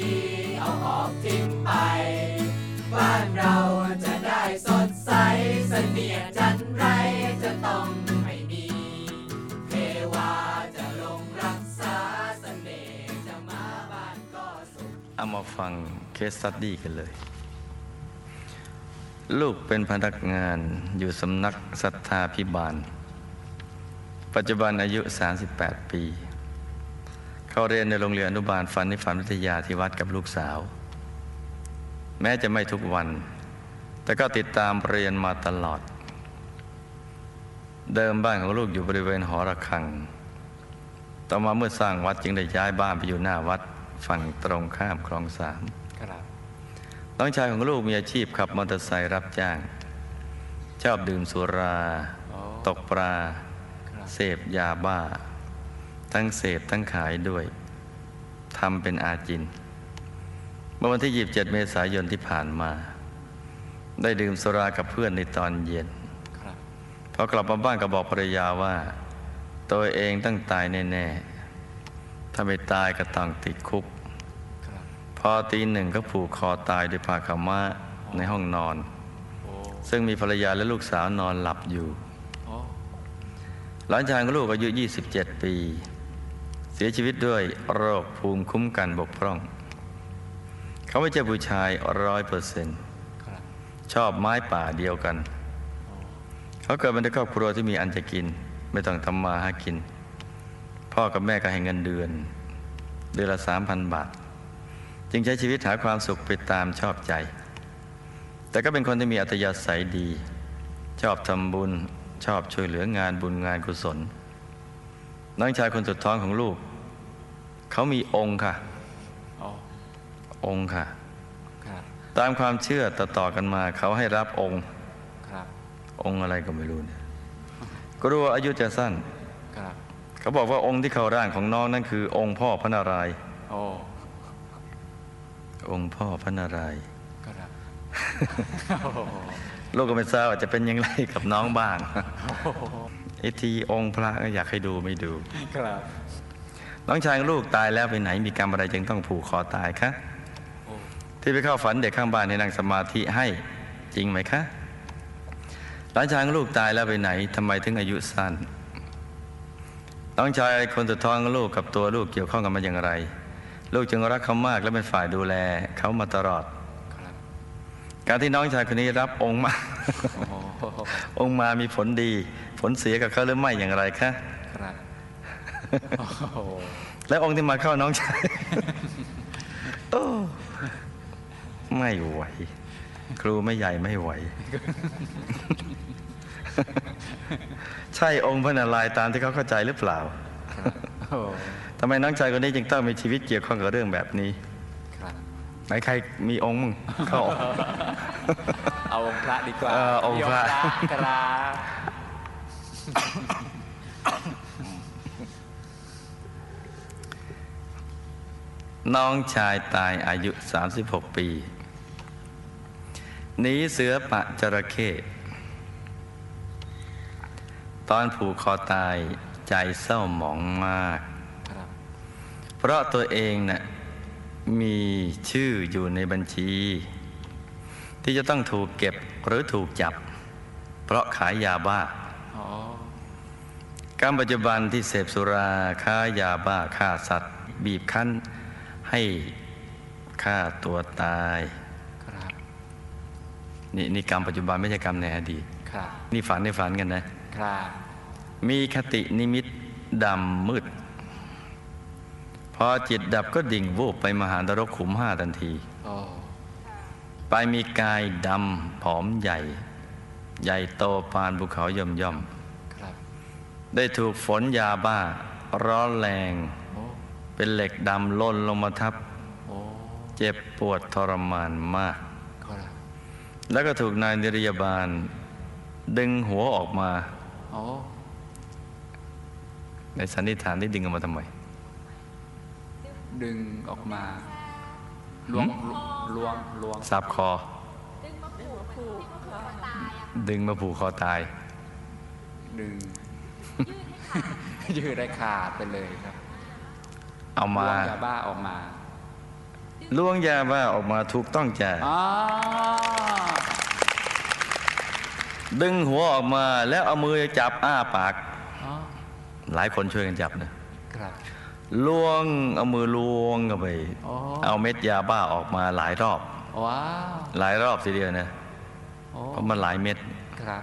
ดี เอาออกทิ้งไป บ้านเราจะได้สดใสเสนียจันไรจะต้องไม่มี เทวาจะลงรักษาเสน่ห์จะมาบ้านก็สุข เอามาฟังเคสสตดี้กันเลย ลูกเป็นพนักงานอยู่สำนักศรัทธาพิบาล ปัจจุบันอายุ 38 ปี เขาเรียนในโรงเรียนอนุบาลฟันนิฟันวิทยาที่วัดกับลูกสาว แม้จะไม่ทุกวัน แต่ก็ติดตามเรียนมาตลอด เดิมบ้านของลูกอยู่บริเวณหอระฆัง ต่อมาเมื่อสร้างวัดจึงได้ย้ายบ้านไปอยู่หน้าวัดฝั่งตรงข้ามคลองสามครับน้องชายของลูกมีอาชีพขับมอเตอร์ไซค์รับจ้าง ชอบดื่มสุราอ๋อตกปลาครับเสพยาบ้า ทั้งเสพทั้งขายด้วยทำเป็นอาจิน เมื่อวันที่ 27 เมษายนที่ผ่านมา ได้ดื่มสุรากับเพื่อนในตอนเย็นครับพอกลับมาบ้านก็บอกภรรยาว่า ตัวเองต้องตายแน่ๆ ถ้าไม่ตายก็ต้องติดคุกครับพอตีหนึ่งก็ผูกคอตายด้วยผ้าขาวม้าในห้องนอนโอ้ซึ่งมีภรรยาและลูกสาวนอนหลับอยู่โอ้หลานชายของลูกอายุ 27 ปีเสียชีวิตด้วยโรคภูมิคุ้มกันบกพร่อง เขาไม่ใช่ผู้ชายร้อยเปอร์เซนต์ชอบไม้ป่าเดียวกัน เขาเกิดมาในครอบครัวที่มีอันจะกิน ไม่ต้องทำมาหากิน พ่อกับแม่ก็ให้เงินเดือน เดือนละสามพันบาท จึงใช้ชีวิตหาความสุขไปตามชอบใจ แต่ก็เป็นคนที่มีอัตยาศัยดี ชอบทำบุญชอบช่วยเหลืองานบุญงานกุศลน้องชายคนสุดท้องของลูก เขามีองค์ค่ะโอ้องค์ค่ะครับตามความเชื่อต่อๆกันมา เขาให้รับองค์ครับองค์อะไรก็ไม่รู้เนี่ยก็รู้ว่าอายุจะสั้นครับเขาบอกว่าองค์ที่เข้าร่างของน้องนั่นคือ องค์พ่อพระนารายณ์โอ้องค์พ่อพระนารายณ์ครับโอ้โหลูกก็ไม่ทราบว่าจะเป็นอยังไงกับน้องบ้างโอ้โหไอ้ทีองค์พระก็อยากให้ดูไม่ดูครับ น้องชายของลูกตายแล้วไปไหนมีกรรมอะไรจึงต้องผูกคอตายคะโอ้ที่ไปเข้าฝันเด็กข้างบ้านให้นั่งสมาธิให้จริงไหมคะหลานชายของลูกตายแล้วไปไหนทำไมถึงอายุสั้นน้องชายคนสุดท้องของลูกกับตัวลูกเกี่ยวข้องกันมาอย่างไร ลูกจึงรักเขามากและเป็นฝ่ายดูแลเขามาตลอดครับการที่น้องชายคนนี้รับองค์มาโอ้โหองค์มามีผลดี ผลเสียกับเขาหรือไม่อย่างไรคะครับโอ้โห และองค์ที่มาเข้าน้องชายโอ้ไม่ไหว ครูไม่ใหญ่ไม่ไหว ใช่องค์พระนารายณ์ตามที่เขาเข้าใจหรือเปล่าโอ้ทำไมน้องชายคนนี้จึงต้องมีชีวิตเกี่ยวข้องกับเรื่องแบบนี้ครับไหนใครมีองค์มึงเข้าออกเอาองค์พระดีกว่าเออองค์พระยกครับ น้องชายตายอายุ 36 ปีหนีเสือปะจระเข้ตอนผูกคอตายใจเศร้าหมองมากครับเพราะตัวเองน่ะมีชื่ออยู่ในบัญชี ที่จะต้องถูกเก็บหรือถูกจับ เพราะขายยาบ้าอ๋อการปัจจุบันที่เสพสุราค้ายาบ้าฆ่าสัตว์ บีบคั้น ให้ฆ่าตัวตายครับนี่นี่กรรมปัจจุบันไม่ใช่กรรมในอดีตครับนี่ฝันในฝันกันนะครับมีคตินิมิตดำมืด พอจิตดับก็ดิ่งวูบไปมหานรกขุมห้าทันทีโอ้ไปมีกายดำผอมใหญ่ ใหญ่โตปานภูเขาย่อมย่อมครับๆได้ถูกฝนยาบ้า ร้อนแรงโอ้ เป็นเหล็กดำล่นลงมาทับโอ้เจ็บปวดทรมานมากครับแล้วก็ถูกนายนิรยาบาล ดึงหัวออกมาโอ้ในสันนิษฐานที่ดึงออกมาทำไม ดึงออกมาล้วงล้วงล้วงสับคอ ดึงมาผูกคอตาย ดึงยืดได้ขาดไปเลยครับ เอามาล้วงยาบ้าออกมาล้วงยาบ้าออกมาถูกต้องจ้ะอ่าดึงหัวออกมาแล้วเอามือจับอ้าปากอ๋อหลายคนช่วยกันจับนะครับล้วงเอามือล้วงเข้าไปอ๋อเอาเม็ดยาบ้าออกมาหลายรอบว้าวหลายรอบทีเดียวนะโอ้เพราะมันหลายเม็ดครับ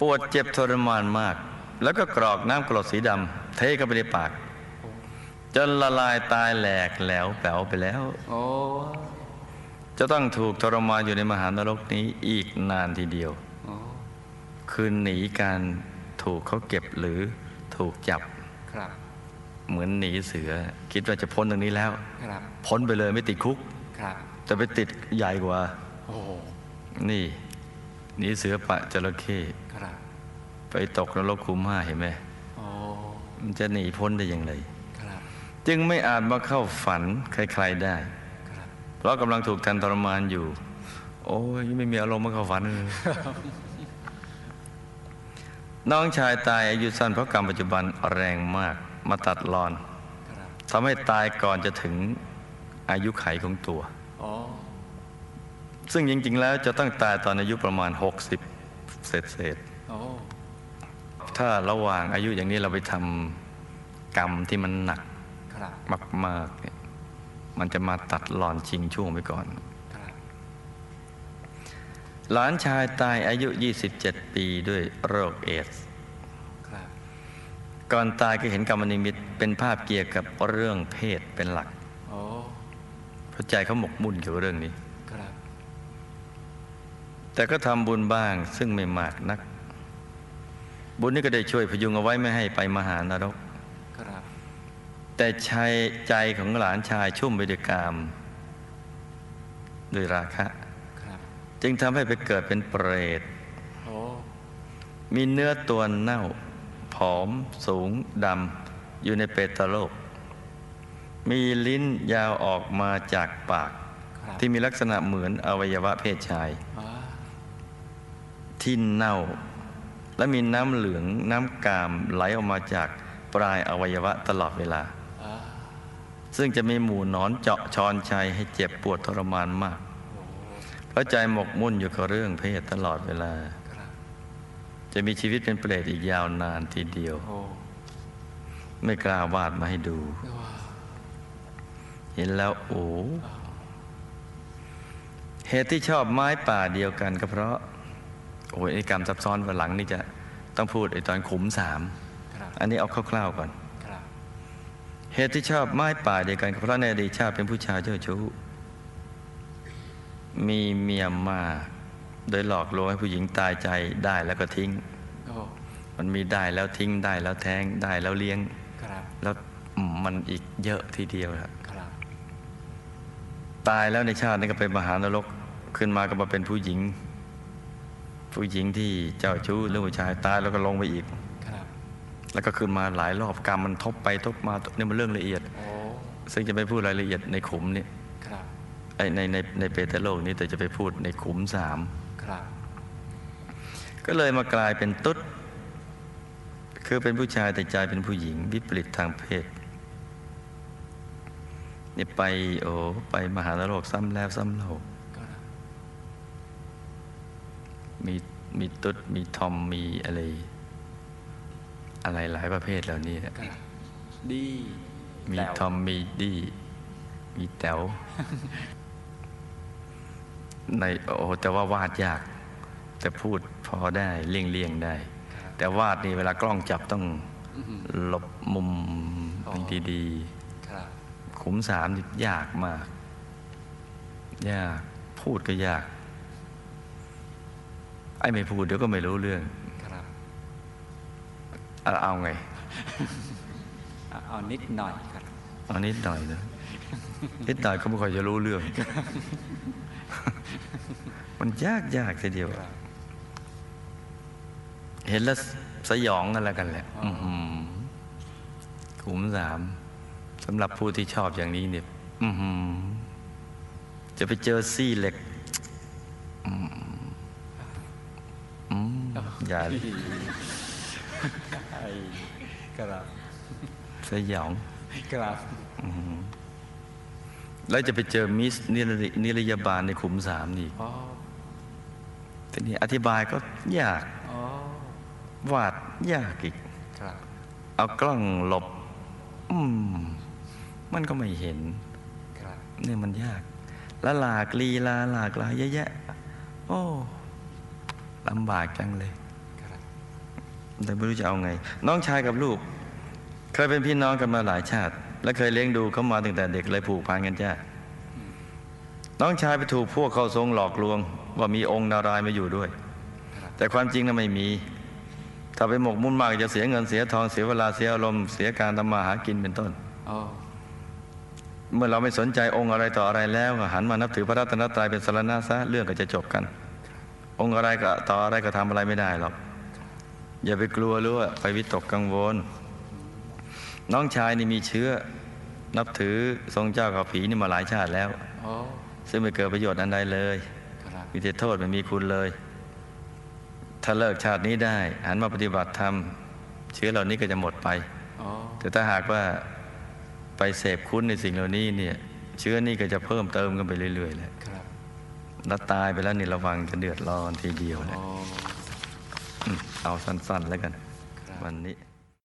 ปวดเจ็บทรมานมาก แล้วก็กรอกน้ำกรดสีดำเทเข้าไปในปาก จนละลายตายแหลกแหลวแป๋วไปแล้ว โอ้จะต้องถูกทรมานอยู่ในมหานรกนี้อีกนานทีเดียวโอ้คือหนีการถูกเขาเก็บหรือถูกจับครับ เหมือนหนีเสือ คิดว่าจะพ้นตรงนี้แล้วครับพ้นไปเลยไม่ติดคุกครับ แต่ไปติดใหญ่กว่าโอ้นี่หนีเสือปะจระเข้ครับ ไปตกนรกคุมห้าเห็นไหมโอ้มันจะหนีพ้นได้อย่างไรครับ จึงไม่อาจมาเข้าฝันใครๆได้ครับเพราะกำลังถูกทันทรมานอยู่ โอ้ยไม่มีอารมณ์มาเข้าฝันเลยน้องชายตายอายุสั้นเพราะกรรมปัจจุบันแรงมากมาตัดรอนครับทำให้ตายก่อนจะถึงอายุไขของตัวโอ้ซึ่งจริง ๆ แล้วจะต้องตายตอนอายุประมาณ 60 เศษเศษโอ้ๆถ้าระหว่างอายุอย่างนี้เราไปทำกรรมที่มันหนักครับ มากๆเนี่ยมันจะมาตัดหลอนชิงช่วงไปก่อนครับหลานชายตายอายุ 27 ปีด้วยโรคเอดส์ครับก่อนตายก็เห็นกรรมนิมิตเป็นภาพเกี่ยวกับเรื่องเพศเป็นหลักโอ้เพราะใจเขาหมกมุ่นเกี่ยวกับเรื่องนี้ครับแต่ก็ทำบุญบ้างซึ่งไม่มากนัก บุญนี้ก็ได้ช่วยพยุงเอาไว้ไม่ให้ไปมหานรกครับ แต่ชายใจของหลานชายชุ่มไปด้วยกามด้วยราคะครับจึงทำให้ไปเกิดเป็นเปรตโอ้มีเนื้อตัวเน่า ผอม สูง ดำ อยู่ในเปตโลก มีลิ้นยาวออกมาจากปากครับที่มีลักษณะเหมือนอวัยวะเพศชายว้าที่เน่า และมีน้ำเหลืองน้ำกามไหลออกมาจากปลายอวัยวะตลอดเวลาอ่า ซึ่งจะมีหมู่นอนเจาะชอนชัยให้เจ็บปวดทรมานมาก เพราะใจหมกมุ่นอยู่กับเรื่องเพศตลอดเวลา จะมีชีวิตเป็นเปรตอีกยาวนานทีเดียว ไม่กล้าวาดมาให้ดู เห็นแล้วโอ้เหตุที่ชอบไม้ป่าเดียวกันก็เพราะ โอ้ยกรรมซับซ้อนวันหลังนี่จะต้องพูดไอตอนขุมสาม อันนี้เอาคร่าวๆก่อน เหตุที่ชอบไม้ป่าเดียวกันก็เพราะในอดีตชาติเป็นผู้ชายเจ้าชู้ มีเมียมาก โดยหลอกลวงให้ผู้หญิงตายใจได้แล้วก็ทิ้งโอ้มันมีได้แล้วทิ้งได้แล้วแท้งได้แล้วเลี้ยงครับแล้วอืมมันอีกเยอะทีเดียวครับครับตายแล้วในชาตินี้ก็เป็นมหานรกขึ้นมาก็มาเป็นผู้หญิง ผู้หญิงที่เจ้าชู้หรือผู้ชายตายแล้วก็ลงไปอีกครับ แล้วก็ขึ้นมาหลายรอบกรรมมันทบไปทบมาเนี่ยมันเรื่องละเอียดโอ้ซึ่งจะไม่พูดรายละเอียดในขุมนี่ครับไอ้ในในในเปเตโลกนี้แต่จะไปพูดในขุมสามครับก็เลยมากลายเป็นตุ๊ด คือเป็นผู้ชายแต่ใจเป็นผู้หญิง วิปริตทางเพศนี่ไปโอ้ไปมหานรกซ้ำแล้วซ้ำเล่าครับมีมีตุ๊ดมีทอมมีอะไร อะไรหลายประเภทเหล่านี้นะครับดีมีแต๋วทอมมีดีมีแต๋วในโอ้แต่ว่าวาดยาก แต่พูดพอได้เลี่ยงเลี่ยงๆได้ครับแต่วาดนี่เวลากล้องจับต้องอื้อหือหลบมุมอ๋อดีครับๆขุมสามนี่ยากมาก ยาก พูดก็ยาก ไอ้ไม่พูดเดี๋ยวก็ไม่รู้เรื่องครับ เอาเอาไงเอาเอานิดหน่อยครับเอานิดหน่อยนะนิดหน่อยก็ไม่ค่อยจะรู้เรื่อง มันยากยากทีเดียวครับเห็นแล้วสยองกันแล้วกันแหละอื้อหือขุมสามสำหรับผู้ที่ชอบอย่างนี้เนี่ยอื้อหือจะไปเจอซี่เหล็กอืมอืมอย่าเลยไอ้ครับสยองครับอื้อหือแล้วจะไปเจอมิสนิรนิรยาบาลในขุมสามนี่อ๋อทีนี้อธิบายก็ยากอ๋อวาดยากอีกครับเอากล้องหลบ อืม มันก็ไม่เห็นครับนี่มันยากแล้วหลากลีลาหลากหลายเยอะแยะ โอ้ลำบากจังเลยครับ แต่ไม่รู้จะเอาไง น้องชายกับลูก เคยเป็นพี่น้องกันมาหลายชาติ และเคยเลี้ยงดูเขามาตั้งแต่เด็กเลยผูกพันกันจ้าน้องชายไปถูกพวกเข้าทรงหลอกลวง ว่ามีองค์นารายมาอยู่ด้วย แต่ความจริงนั้นไม่มี ถ้าไปหมกมุ่นมากจะเสียเงินเสียทองเสียเวลาเสียอารมณ์เสียการทำมาหากินเป็นต้นเมื่อเราไม่สนใจองค์อะไรต่ออะไรแล้วหันมานับถือพระรัตนตรัยเป็นสารณะซะเรื่องก็จะจบกัน องค์อะไรก็ต่ออะไรก็ทำอะไรไม่ได้หรอก อย่าไปกลัวหรือว่าไปวิตกกังวล น้องชายนี่มีเชื้อ นับถือทรงเจ้ากับผีนี่มาหลายชาติแล้วอ๋อซึ่งไม่เกิดประโยชน์อันใดเลยครับมีแต่โทษไม่มีคุณเลย ถ้าเลิกชาตินี้ได้หันมาปฏิบัติธรรมเชื้อเหล่านี้ก็จะหมดไปอ๋อแต่ถ้าหากว่าไปเสพคุ้นในสิ่งเหล่านี้เนี่ย เชื้อนี่ก็จะเพิ่มเติมกันไปเรื่อยๆแหละครับแล้วตายไปแล้วนี่ระวังจะเดือดร้อนทีเดียวแหละอ๋อม เอาสั้น ๆ แล้วกัน วันนี้